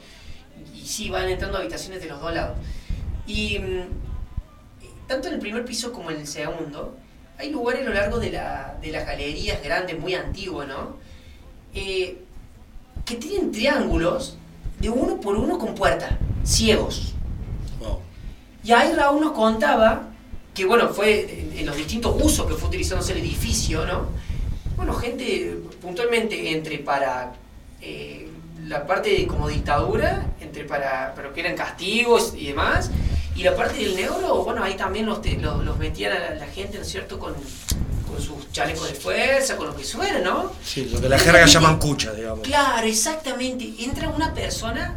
y sí van entrando habitaciones de los dos lados. Y mm, tanto en el primer piso como en el segundo, hay lugares a lo largo de, la, de las galerías grandes, muy antiguos, ¿no? Eh, que tienen triángulos de uno por uno con puerta, ciegos.
Wow.
Y ahí Raúl nos contaba que, bueno, fue en, los distintos usos que fue utilizándose el edificio, ¿no? Bueno, gente puntualmente entre para eh, la parte de como dictadura, entre para, pero que eran castigos y demás, y la parte del negro, bueno, ahí también los, te- los, los metían a la, la gente, ¿no es cierto?, con, con sus chalecos de fuerza, con lo que fuera, ¿no?
Sí, lo que la jerga llaman cucha, digamos.
Claro, exactamente. Entra una persona,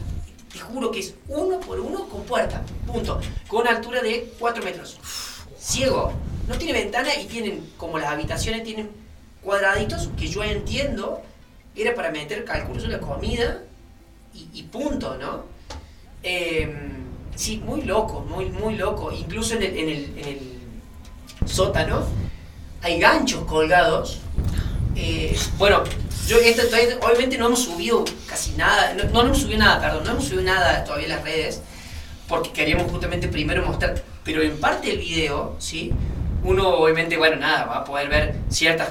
te juro que es uno por uno con puerta, punto. Con una altura de 4 metros. Ciego. No tiene ventana y tienen, como las habitaciones tienen cuadraditos, que yo entiendo, era para meter, calculo yo, la comida y, y punto, ¿no? Em, sí, muy loco, muy, muy loco. Incluso en el, en el, en el sótano hay ganchos colgados eh, bueno, yo esto todavía- obviamente no hemos subido casi nada, no, no hemos subido nada, perdón, no hemos subido nada todavía en las redes, porque queríamos justamente primero mostrar, pero en parte del video, ¿sí? Uno obviamente, bueno, nada, va a poder ver ciertas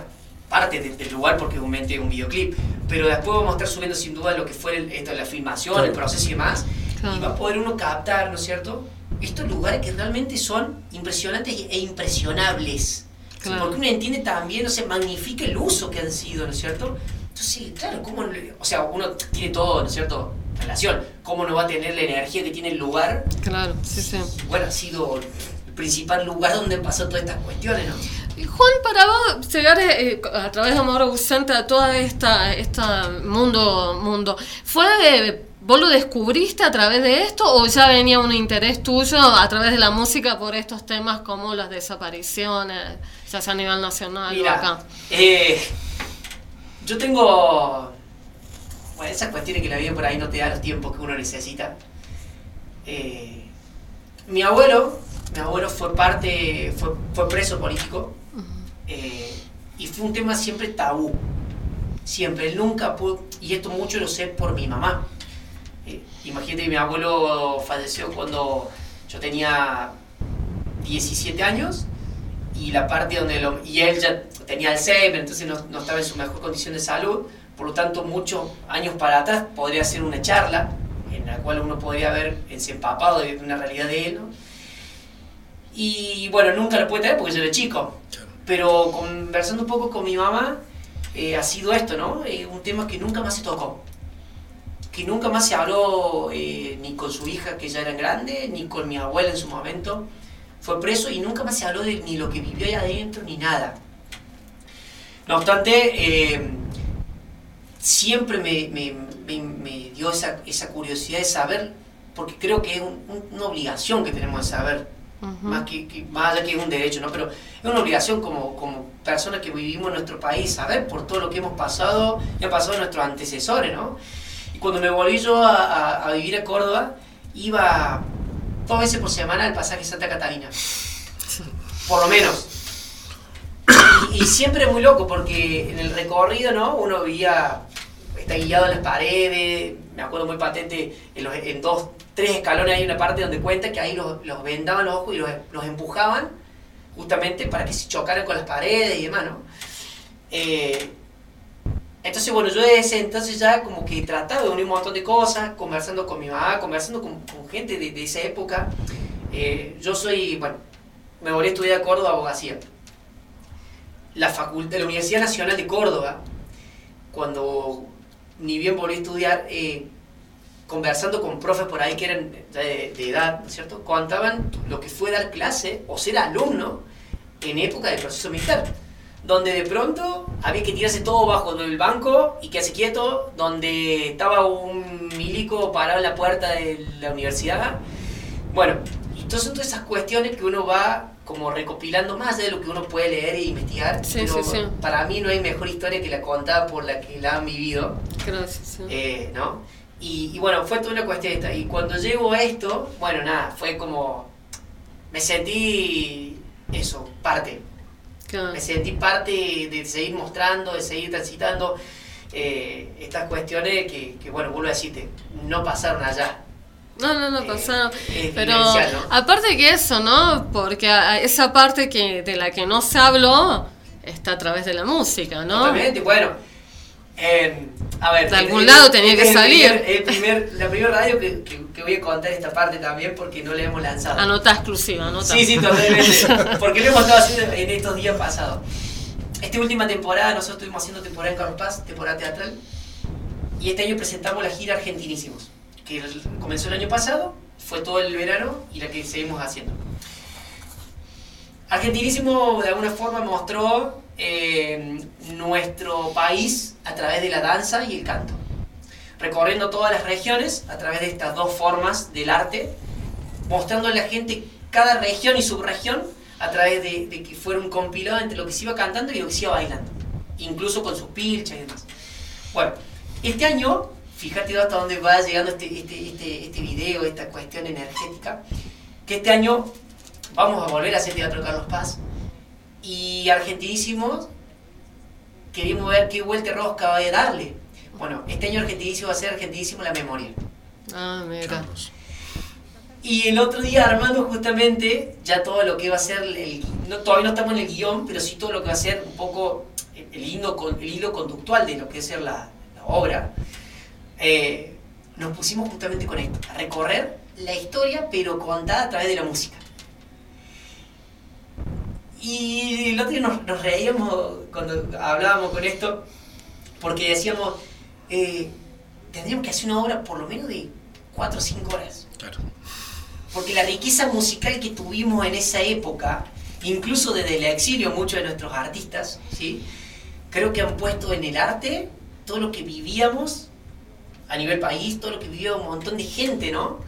partes de- del lugar porque obviamente es un videoclip, pero después vamos a estar subiendo sin duda lo que fue el- esto, la filmación, el proceso y demás,
Claro.
y va a poder uno captar, ¿no es cierto? Estos lugares que realmente son impresionantes e impresionables.
Claro.
Porque uno entiende también, o sea, magnifica el uso que han sido, ¿no es cierto? Entonces, claro, ¿cómo, o sea, uno tiene todo, ¿no es cierto? Relación. ¿Cómo no va a tener la energía que tiene el lugar?
Claro, sí, sí.
Bueno, ha sido el principal lugar donde pasó todas estas cuestiones, ¿no?
Juan, para vos llegar eh, a través de Amor Ausente a toda esta, esta mundo, mundo, ¿fue eh, vos lo descubriste a través de esto o ya venía un interés tuyo a través de la música por estos temas como las desapariciones, ya sea a nivel nacional o
Mira,
acá?
eh, yo tengo. Bueno, esas cuestiones que la vida por ahí no te da los tiempos que uno necesita. Eh, mi abuelo, mi abuelo fue parte, fue, fue preso político eh, y fue un tema siempre tabú. Siempre, él nunca pudo, y esto mucho lo sé por mi mamá. Eh, imagínate que mi abuelo falleció cuando yo tenía 17 años y la parte donde lo, y él ya tenía Alzheimer, entonces no, no estaba en su mejor condición de salud, por lo tanto muchos años para atrás podría ser una charla en la cual uno podría haber empapado de una realidad de él, ¿no? Y bueno, nunca lo pude traer porque yo era chico, pero conversando un poco con mi mamá, eh, ha sido esto, ¿no? Eh, un tema que nunca más se tocó, que nunca más se habló eh, ni con su hija que ya era grande, ni con mi abuela en su momento, fue preso y nunca más se habló de ni lo que vivió ahí adentro ni nada. No obstante, eh, siempre me, me- me- me dio esa, esa curiosidad de saber, porque creo que es un- un- una obligación que tenemos de saber, más, que, que- más allá que es un derecho, ¿no? pero es una obligación como, como personas que vivimos en nuestro país, saber por todo lo que hemos pasado y han pasado nuestros antecesores. ¿no? Y cuando me volví yo a, vivir a Córdoba, iba dos veces por semana al pasaje Santa Catalina. Por lo menos. Y, y siempre muy loco porque en el recorrido, ¿no? Uno veía, está guiado en las paredes, me acuerdo muy patente, en, dos, tres escalones hay una parte donde cuenta que ahí los, vendaban los ojos y los, los empujaban justamente para que se chocaran con las paredes y demás, ¿no? Eh, entonces, bueno, yo desde ese entonces ya como que trataba de unir un montón de cosas, conversando con mi mamá, conversando con, gente de, de esa época. Eh, yo soy, bueno, me volví a estudiar a Córdoba abogacía. La facultad, la Universidad Nacional de Córdoba, cuando ni bien volví a estudiar, eh, conversando con profes por ahí que eran de, de edad, ¿no es cierto? Contaban lo que fue dar clase o ser alumno en época del proceso militar donde de pronto había que tirarse todo bajo el banco y quedarse quieto, donde estaba un milico parado en la puerta de la universidad. Bueno, entonces son todas esas cuestiones que uno va como recopilando más de lo que uno puede leer e investigar.
Sí,
pero
sí, sí.
Para mí no hay mejor historia que la contada por la que la han vivido.
Gracias. sí.
Eh, ¿no? Y, y bueno, fue toda una cuestión esta. Y cuando llego a esto, bueno, nada, fue como. Me sentí. Eso, parte.
Claro.
Me sentí parte de seguir mostrando, de seguir transitando eh, estas cuestiones que, que, bueno, vuelvo a decirte, no pasaron allá.
No, no, no
Eh,
pasaron. Pero
¿no?
aparte que eso, ¿no? Porque a esa parte que de la que no se habló está a través de la música, ¿no?
Totalmente, bueno. Eh, a ver,
De algún
el-
lado tenía
el
que salir.
primer- el primer, la primera radio que, que- que voy a contar esta parte también porque no la hemos lanzado.
Anota exclusiva, anota.
Sí, sí, totalmente. Porque lo hemos estado haciendo en estos días pasados. Esta última temporada, nosotros estuvimos haciendo temporada en Paz, temporada teatral. Y este año presentamos la gira Argentinísimos, que comenzó el año pasado, fue todo el verano y la que seguimos haciendo. Argentinísimo de alguna forma mostró eh, nuestro país a través de la danza y el canto. Recorriendo todas las regiones a través de estas dos formas del arte, mostrando a la gente cada región y subregión a través de, que fuera un compilado entre lo que se iba cantando y lo que se iba bailando, incluso con sus pilchas y demás. Bueno, este año, fíjate hasta dónde va llegando este, este, este, este video, esta cuestión energética, que este año vamos a volver a hacer Teatro Carlos Paz y Argentinísimos queremos ver qué vuelta de rosca va a darle. Bueno, este año Argentinísimo va a ser Argentinísimo la memoria.
Ah, mira.
Y el otro día armando justamente ya todo lo que va a ser, el, no, todavía no estamos en el guion, pero sí todo lo que va a ser un poco el, el hilo, con- el hilo conductual de lo que es ser la, la obra. Eh, nos pusimos justamente con esto, a recorrer la historia pero contada a través de la música. Y el otro día nos, nos reíamos cuando hablábamos con esto, porque decíamos, eh, tendríamos que hacer una obra por lo menos de 4 o 5 horas.
Claro.
Porque la riqueza musical que tuvimos en esa época, incluso desde el exilio muchos de nuestros artistas, ¿sí? creo que han puesto en el arte todo lo que vivíamos a nivel país, todo lo que vivía un montón de gente, ¿no?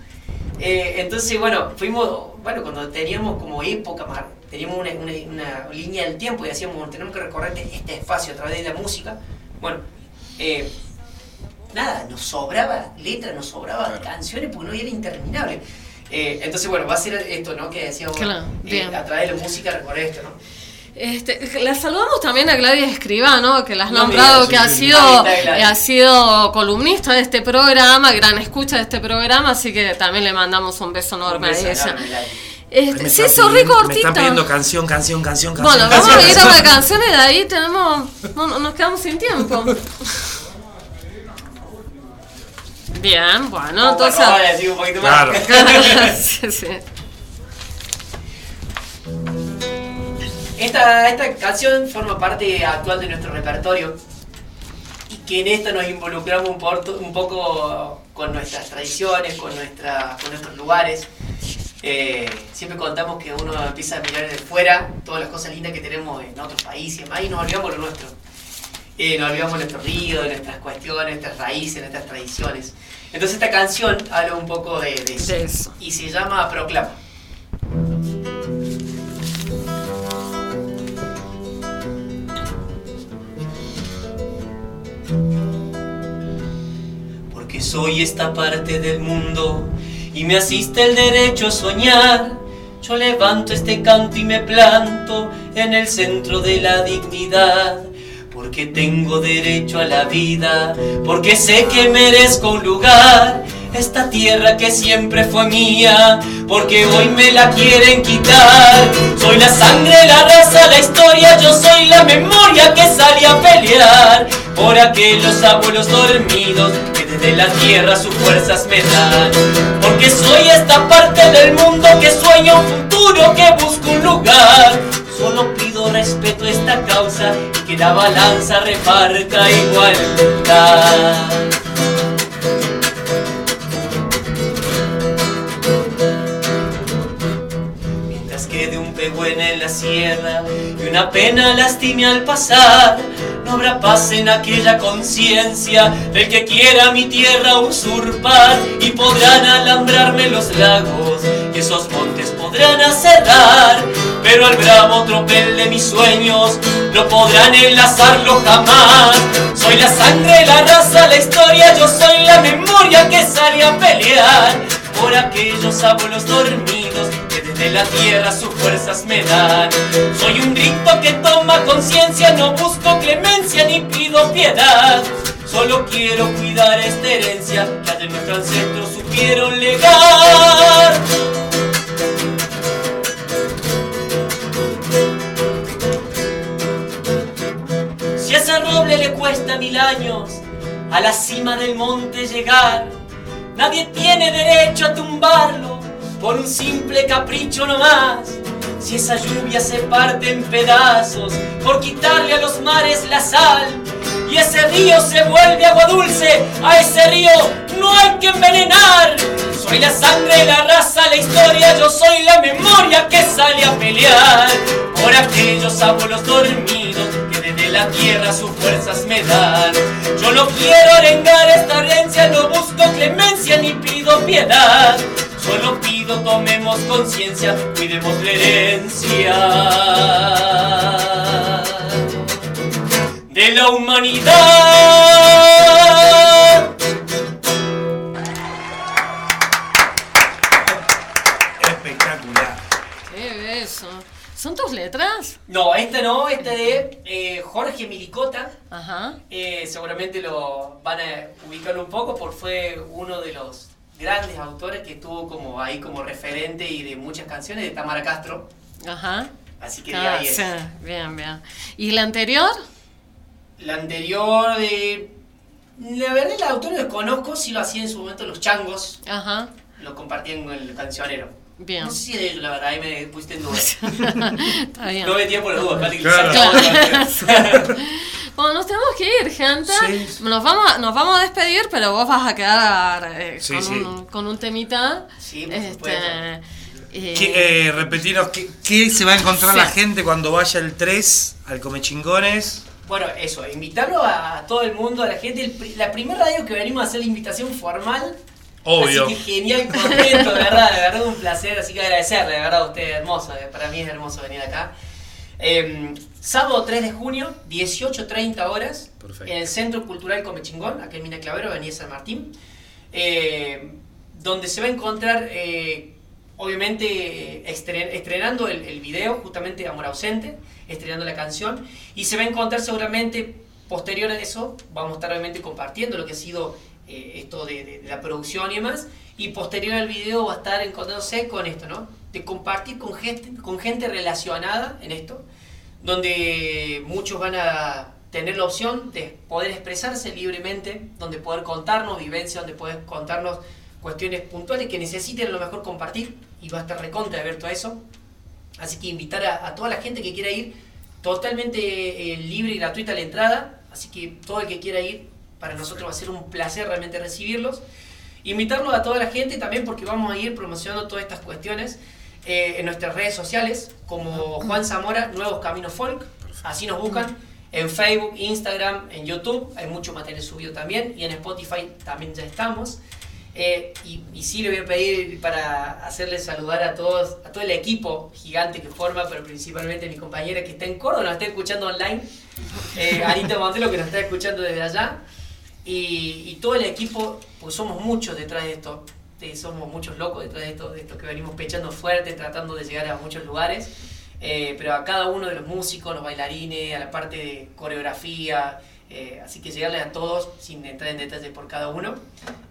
Eh, entonces, bueno, fuimos, bueno, cuando teníamos como época, mar- teníamos una, una- una línea del tiempo y decíamos, bueno, tenemos que recorrer este, este espacio a través de la música, bueno, eh, nada, nos sobraba letra, nos sobraba
Claro.
canciones porque no era interminable. Eh, entonces, bueno, va a ser esto, ¿no? Que decíamos,
Claro,
eh, a través de la música recorrer esto, ¿no?
Este, la saludamos también a Gladys Escribano, que la has
No
nombrado, que ha sido, ha sido columnista de este programa, gran escucha de este programa, así que también le mandamos un beso enorme
Un beso
a ella.
enorme.
Este, sí,
están
sos re
pidiendo- Me están pidiendo canción, canción, canción, canción.
Bueno, vamos
canción,
a ir a una canción y de ahí tenemos. No, no, nos quedamos sin tiempo. Bien, bueno, entonces.
así un poquito más.
Claro.
sí, sí.
Esta, esta canción forma parte actual de nuestro repertorio y que en esto nos involucramos un, porto- un poco con nuestras tradiciones, con, nuestra, con nuestros lugares. Eh, siempre contamos que uno empieza a mirar desde fuera todas las cosas lindas que tenemos en otros países y demás, y nos olvidamos lo nuestro. Eh, nos olvidamos de nuestro río, de nuestras cuestiones, nuestras raíces, nuestras tradiciones. Entonces esta canción habla un poco de, de eso.
De eso.
Y se llama Proclama. Porque soy esta parte del mundo y me asiste el derecho a soñar. Yo levanto este canto y me planto en el centro de la dignidad. Porque tengo derecho a la vida, porque sé que merezco un lugar. Esta tierra que siempre fue mía, porque hoy me la quieren quitar. Soy la sangre, la raza, la historia, yo soy la memoria que sale a pelear por aquellos abuelos dormidos que desde la tierra sus fuerzas me dan. Porque soy esta parte del mundo que sueña un futuro, que busca un lugar. Solo pido respeto a esta causa y que la balanza reparta igualdad. Y una pena lastime al pasar, no habrá paz en aquella conciencia del que quiera mi tierra usurpar y podrán alambrarme los lagos y esos montes podrán aserrar, pero al bravo tropel de mis sueños no podrán enlazarlo jamás. Soy la sangre, la raza, la historia, yo soy la memoria que sale a pelear por aquellos abuelos dormidos desde la tierra sus fuerzas me dan. Soy un grito que toma conciencia, no busco clemencia ni pido piedad. Solo quiero cuidar esta herencia que allá nuestros ancestros supieron legar. Si a ese roble le cuesta mil años a la cima del monte llegar. Nadie tiene derecho a tumbarlo por un simple capricho nomás. Si esa lluvia se parte en pedazos por quitarle a los mares la sal y ese río se vuelve agua dulce, a ese río no hay que envenenar. Soy la sangre, la raza, la historia, yo soy la memoria que sale a pelear por aquellos abuelos dormidos la tierra sus fuerzas me dan. Yo no quiero arengar esta herencia, no busco clemencia ni pido piedad. Solo pido tomemos conciencia, cuidemos la herencia de la humanidad.
Espectacular.
Qué beso. ¿Son tus letras?
No, esta no, esta de Jorge Milicota.
Ajá.
Eh, seguramente lo van a ubicar un poco porque fue uno de los grandes autores que tuvo como ahí como referente y de muchas canciones de Tamara Castro.
Ajá.
Así que de
Ah,
ahí es.
sí, bien, bien. ¿Y la anterior?
La anterior de... La verdad el autor lo desconozco, si lo hacía en su momento los changos,
Ajá.
lo compartían con el cancionero.
Bien.
No sé si la verdad, ahí me pusiste en duda.
Está bien.
No me tiempo los dudas, que
Claro.
saca-
Bueno, nos tenemos que ir, gente.
Sí.
Nos, vamos a, nos vamos a despedir, pero vos vas a quedar eh,
Sí,
con,
sí.
Un, con un temita.
Sí, por
Este, eh,
¿Qué, eh, repetiros, ¿qué, qué se va a encontrar
Sí.
la gente cuando vaya el 3 al Comechingones?
Bueno, eso, invitarlo a todo el mundo, a la gente. El la primera radio que venimos a hacer la invitación formal.
Obvio.
Así que genial, contento, de verdad, de verdad un placer. Así que agradecerle, de verdad, a usted, hermoso. eh, Para mí es hermoso venir acá. Eh, sábado 3 de junio, 18.30 horas,
Perfecto.
en el Centro Cultural Comechingón, aquí en Mina Clavero, Avenida San Martín. eh, donde se va a encontrar, eh, obviamente, estre- estrenando el, el video, justamente Amor Ausente, estrenando la canción, y se va a encontrar seguramente, posterior a eso, vamos a estar obviamente compartiendo lo que ha sido eh, esto de, la producción y demás, y posterior al video va a estar encontrándose con esto, ¿no? De compartir con gente, con gente relacionada en esto, donde muchos van a tener la opción de poder expresarse libremente, donde poder contarnos vivencias, donde poder contarnos cuestiones puntuales que necesiten a lo mejor compartir y va a estar recontra abierto a eso. Así que invitar a, a toda la gente que quiera ir, totalmente eh, libre y gratuita la entrada, así que todo el que quiera ir, para nosotros va a ser un placer realmente recibirlos. Invitarlos a toda la gente también porque vamos a ir promocionando todas estas cuestiones eh, en nuestras redes sociales, como Juan Zamora, Nuevos Caminos Folk, así nos buscan. En Facebook, Instagram, en YouTube, hay mucho material subido también, y en Spotify también ya estamos. Eh, y, y sí le voy a pedir para hacerle saludar a todos, a todo el equipo gigante que forma, pero principalmente a mi compañera que está en Córdoba, nos está escuchando online, eh, Anita Montelo que nos está escuchando desde allá, y, todo el equipo, pues somos muchos detrás de esto, somos muchos locos detrás de esto, de esto que venimos pechando fuerte, tratando de llegar a muchos lugares, eh, pero a cada uno de los músicos, los bailarines, a la parte de coreografía, eh, así que llegarles a todos sin entrar en detalles por cada uno.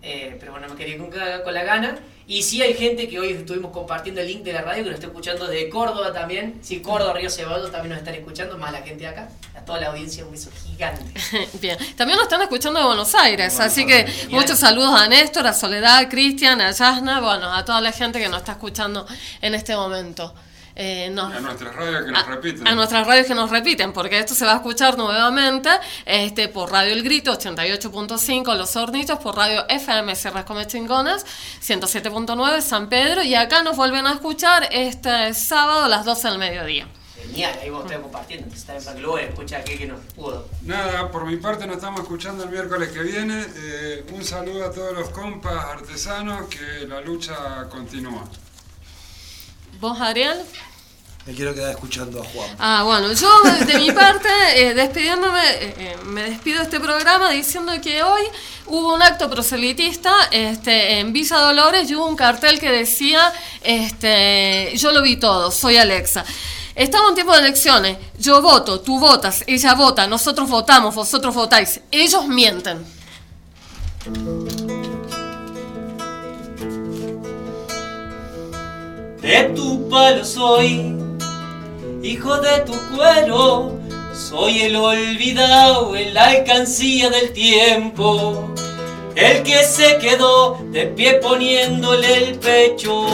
Eh, pero bueno, me quería con, con la gana. Y sí hay gente que hoy estuvimos compartiendo el link de la radio que nos está escuchando desde Córdoba también. Sí, Córdoba, Río Ceballos también nos están escuchando, más la gente de acá. A toda la audiencia un beso gigante.
Bien, también nos están escuchando de Buenos Aires,
Bueno,
así que
genial.
muchos saludos a Néstor, a Soledad, a Cristian, a Yasna, bueno, a toda la gente que nos está escuchando en este momento. Eh, nos-
A nuestras radios que nos
a,
repiten.
a nuestras radios que nos repiten, porque esto se va a escuchar nuevamente este, por Radio El Grito 88.5 Los Hornitos, por Radio FM Sierras Come Chingonas 107.9 San Pedro y acá nos vuelven a escuchar este sábado a las 12 del mediodía.
Genial, ahí vos estás compartiendo. Entonces también para que lo vean, escuchar aquel que no pudo.
Nada, por mi parte nos estamos escuchando el miércoles que viene. Eh, un saludo a todos los compas artesanos, que la lucha continúa.
¿Vos, Ariel?
Me quiero quedar escuchando a Juan.
Ah, bueno, yo de mi parte, eh, despidiéndome, eh, eh, me despido de este programa diciendo que hoy hubo un acto proselitista este, en Villa Dolores y hubo un cartel que decía, este, yo lo vi todo, soy Alexa. Estamos en tiempo de elecciones, yo voto, tú votas, ella vota, nosotros votamos, vosotros votáis, ellos mienten.
De tu palo soy, hijo de tu cuero,
Soy el olvidado en la alcancía del tiempo, el que se quedó de pie poniéndole el pecho.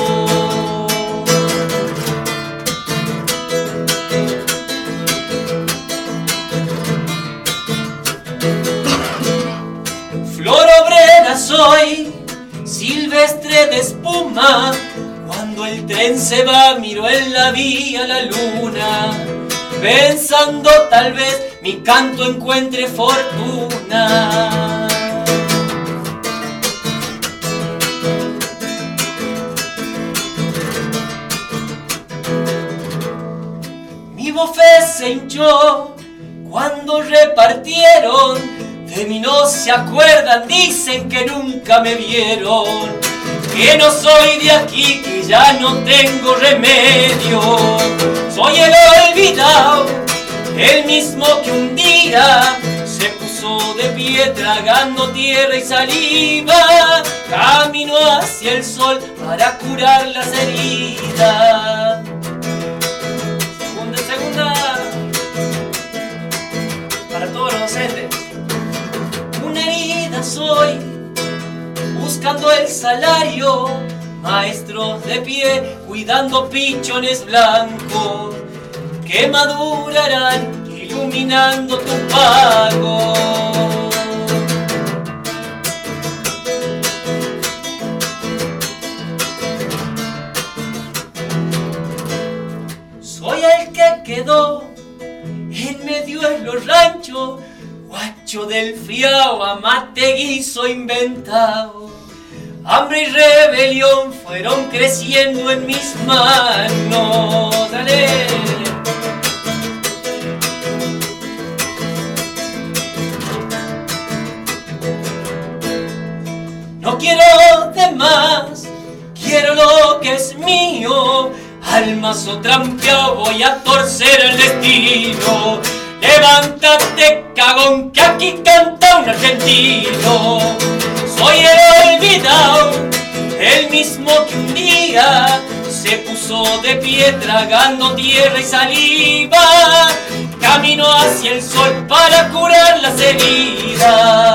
Flor obrera soy, silvestre de espuma, cuando el tren se va miro en la vía la luna, pensando tal vez mi canto encuentre fortuna. Mi bofé se hinchó cuando repartieron, de mí no se acuerdan, dicen que nunca me vieron, que no soy de aquí, que ya no tengo remedio, soy el olvidado, el mismo que un día se puso de pie tragando tierra y saliva, camino hacia el sol para curar las heridas. Soy, buscando el salario, maestros de pie, cuidando pichones blancos, que madurarán iluminando tu pago. Soy el que quedó en medio de los ranchos, del friao, amate guiso inventado. Hambre y rebelión fueron creciendo en mis manos. No quiero de más, quiero lo que es mío. Al mazo trampeado voy a torcer el destino. Levántate, cagón, que aquí canta un argentino. Soy el olvidado, el mismo que un día se puso de pie tragando tierra y saliva. Camino hacia el sol para curar las heridas.